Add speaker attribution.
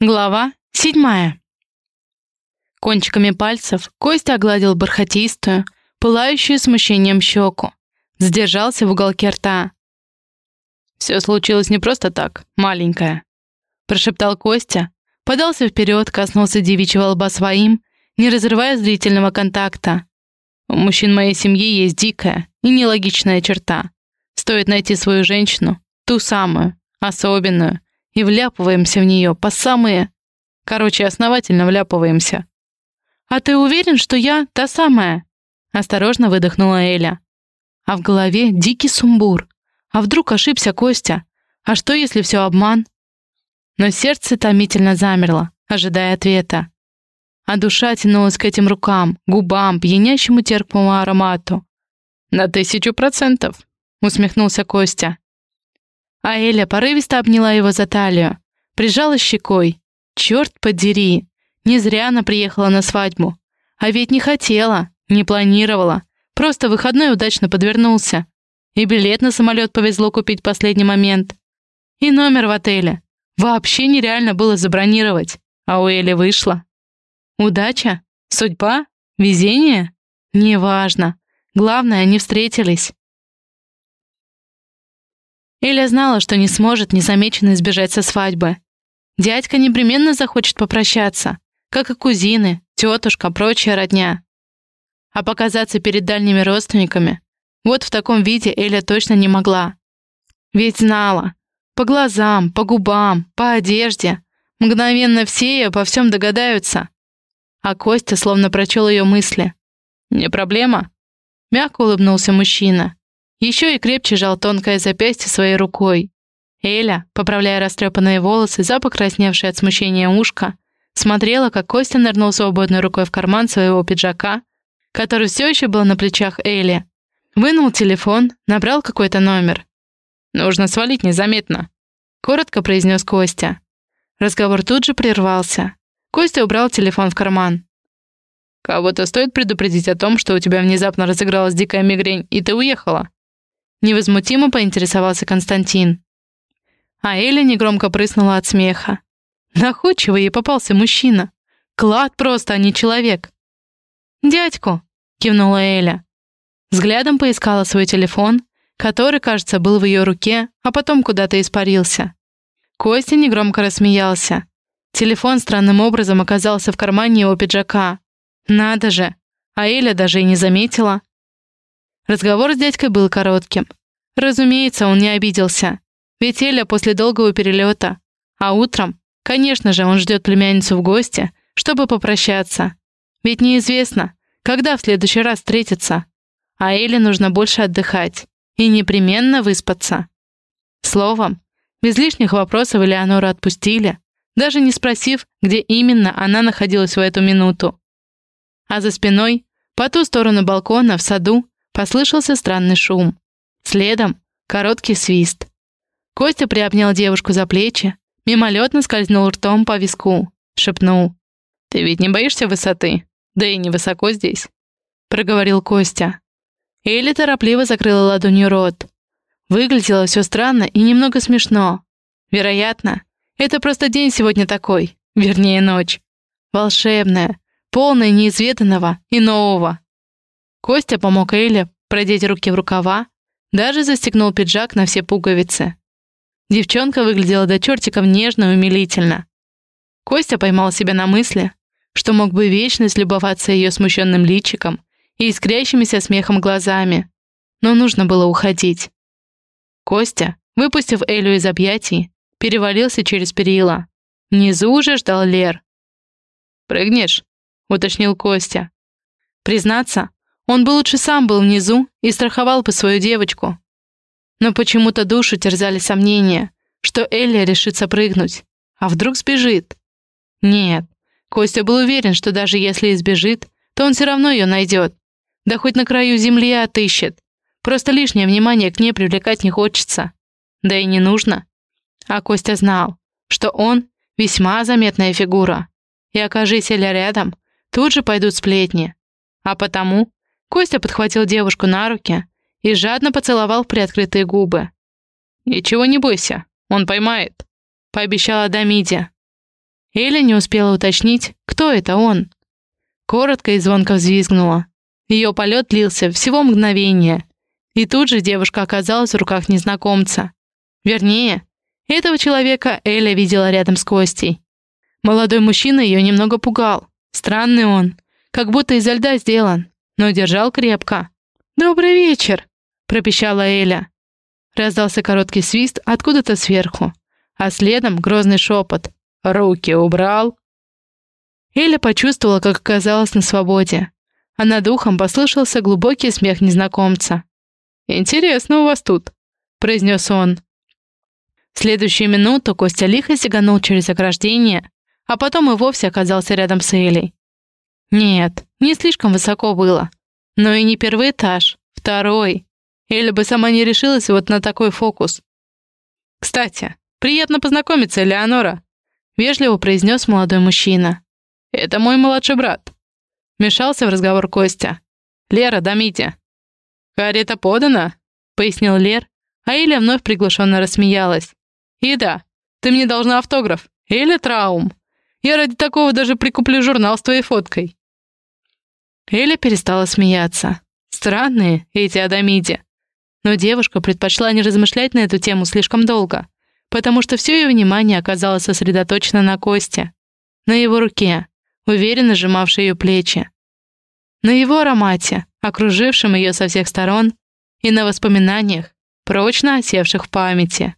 Speaker 1: Глава седьмая. Кончиками пальцев Костя огладил бархатистую, пылающую смущением щеку. Задержался в уголке рта. «Все случилось не просто так, маленькая», — прошептал Костя, подался вперед, коснулся девичьего лба своим, не разрывая зрительного контакта. «У мужчин моей семьи есть дикая и нелогичная черта. Стоит найти свою женщину, ту самую, особенную, и вляпываемся в нее по самые... Короче, основательно вляпываемся. «А ты уверен, что я та самая?» Осторожно выдохнула Эля. А в голове дикий сумбур. А вдруг ошибся Костя? А что, если все обман? Но сердце томительно замерло, ожидая ответа. А душа тянулась к этим рукам, губам, пьянящему терпкому аромату. «На тысячу процентов», — усмехнулся Костя. А Эля порывисто обняла его за талию, прижала щекой. Черт подери! Не зря она приехала на свадьбу. А ведь не хотела, не планировала. Просто выходной удачно подвернулся. И билет на самолет повезло купить в последний момент. И номер в отеле. Вообще нереально было забронировать. А у Эли вышло. Удача? Судьба? Везение? Неважно. Главное, они встретились. Эля знала, что не сможет незамеченно избежать со свадьбы. Дядька непременно захочет попрощаться, как и кузины, тетушка, прочая родня. А показаться перед дальними родственниками вот в таком виде Эля точно не могла. Ведь знала. По глазам, по губам, по одежде. Мгновенно все и обо всем догадаются. А Костя словно прочел ее мысли. «Не проблема?» Мягко улыбнулся мужчина. Еще и крепче жал тонкое запястье своей рукой. Эля, поправляя растрепанные волосы, запокрасневшее от смущения ушко, смотрела, как Костя нырнул свободной рукой в карман своего пиджака, который все еще был на плечах Эли. Вынул телефон, набрал какой-то номер. «Нужно свалить незаметно», — коротко произнес Костя. Разговор тут же прервался. Костя убрал телефон в карман. «Кого-то стоит предупредить о том, что у тебя внезапно разыгралась дикая мигрень, и ты уехала?» Невозмутимо поинтересовался Константин. А Эля негромко прыснула от смеха. Находчивый ей попался мужчина. Клад просто, а не человек. «Дядьку!» — кивнула Эля. Взглядом поискала свой телефон, который, кажется, был в ее руке, а потом куда-то испарился. Костя негромко рассмеялся. Телефон странным образом оказался в кармане его пиджака. Надо же! А Эля даже и не заметила. Разговор с дядькой был коротким. Разумеется, он не обиделся. Ведь Эля после долгого перелета. А утром, конечно же, он ждет племянницу в гости, чтобы попрощаться. Ведь неизвестно, когда в следующий раз встретиться. А Эле нужно больше отдыхать. И непременно выспаться. Словом, без лишних вопросов Элеонору отпустили, даже не спросив, где именно она находилась в эту минуту. А за спиной, по ту сторону балкона, в саду, Послышался странный шум. Следом — короткий свист. Костя приобнял девушку за плечи, мимолетно скользнул ртом по виску, шепнул. «Ты ведь не боишься высоты? Да и не высоко здесь», — проговорил Костя. Элли торопливо закрыла ладонью рот. Выглядело все странно и немного смешно. Вероятно, это просто день сегодня такой, вернее ночь. Волшебная, полная неизведанного и нового. Костя помог Эйле продеть руки в рукава, даже застегнул пиджак на все пуговицы. Девчонка выглядела до чертиков нежно и умилительно. Костя поймал себя на мысли, что мог бы вечность любоваться ее смущенным личиком и искрящимися смехом глазами, но нужно было уходить. Костя, выпустив Элю из объятий, перевалился через перила. Внизу уже ждал Лер. «Прыгнешь?» — уточнил Костя. Признаться, он бы лучше сам был внизу и страховал бы свою девочку. Но почему-то душу терзали сомнения, что Элли решится прыгнуть. А вдруг сбежит? Нет, Костя был уверен, что даже если и сбежит, то он все равно ее найдет. Да хоть на краю земли отыщет. Просто лишнее внимание к ней привлекать не хочется. Да и не нужно. А Костя знал, что он весьма заметная фигура. И окажись Эля рядом, тут же пойдут сплетни. А потому Костя подхватил девушку на руки и жадно поцеловал приоткрытые губы. «Ничего не бойся, он поймает», — пообещала Дамиде. Эля не успела уточнить, кто это он. Коротко и звонко взвизгнула. Ее полет длился всего мгновение. И тут же девушка оказалась в руках незнакомца. Вернее, этого человека Эля видела рядом с Костей. Молодой мужчина ее немного пугал. Странный он, как будто изо льда сделан, но держал крепко. «Добрый вечер!» — пропищала Эля. Раздался короткий свист откуда-то сверху, а следом грозный шепот. «Руки убрал!» Эля почувствовала, как оказалась на свободе, а над ухом послышался глубокий смех незнакомца. «Интересно у вас тут», — произнес он. В следующую минуту Костя лихо сиганул через ограждение, а потом и вовсе оказался рядом с Элей. Нет, не слишком высоко было. Но и не первый этаж, второй. Эля бы сама не решилась вот на такой фокус. «Кстати, приятно познакомиться, Элеонора», — вежливо произнес молодой мужчина. «Это мой младший брат». Мешался в разговор Костя. «Лера, домите». «Карета подана», — пояснил Лер, а Эля вновь приглушенно рассмеялась. «И да, ты мне должна автограф. Или траум. Я ради такого даже прикуплю журнал с твоей фоткой». Эля перестала смеяться. Странные эти Адамиди. Но девушка предпочла не размышлять на эту тему слишком долго, потому что все ее внимание оказалось сосредоточено на Косте, на его руке, уверенно сжимавшей ее плечи, на его аромате, окружившем ее со всех сторон, и на воспоминаниях, прочно осевших в памяти.